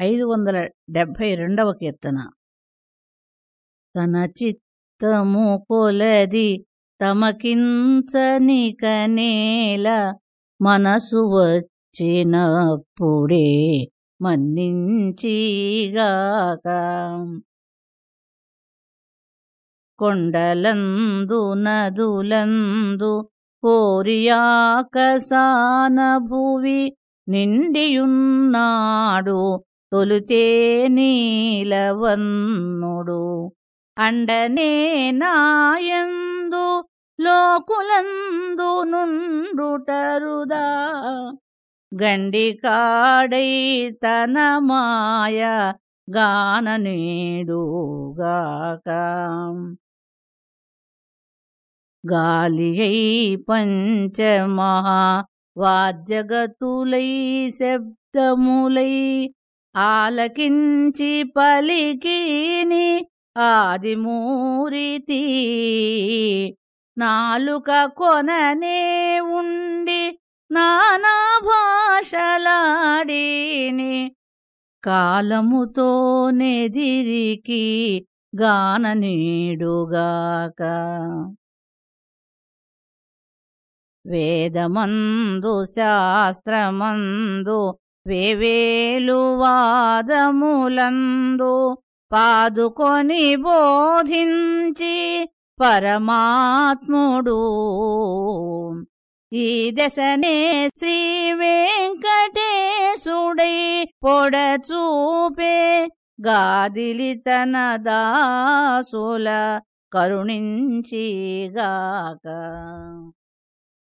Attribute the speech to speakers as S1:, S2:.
S1: ఐదు వందల డెబ్భై రెండవ కీర్తన. తన చిత్తము కొలది తమకించనిక నేల మనసు వచ్చినప్పుడే మన్నించిగాక. కొండలందు నదులందు కోరియాకసాన భువి నిండియున్నాడు తొలుతే నీలవన్నుడు. అండనే నాయందు లోకులందు నుండుటరుదా. గండి కాడై తన మాయ గాన నేడుగాక. గాలి అయి పంచమహా వాద్యగతులై శబ్దములై ఆలకించి పలికిని ఆదిమూరితి. నాలుక కొననే ఉండి నానా భాషలాడిని. కాలముతో నెదిరికి గాన నీడుగాక. వేదమందు శాస్త్రమందు వేవేలు వాదములందు పాదుకొని బోధించి పరమాత్ముడు. ఈ దశనే శ్రీ వెంకటేశుడై పొడచూపే గాదిలి తన దాసుల కరుణించిగాక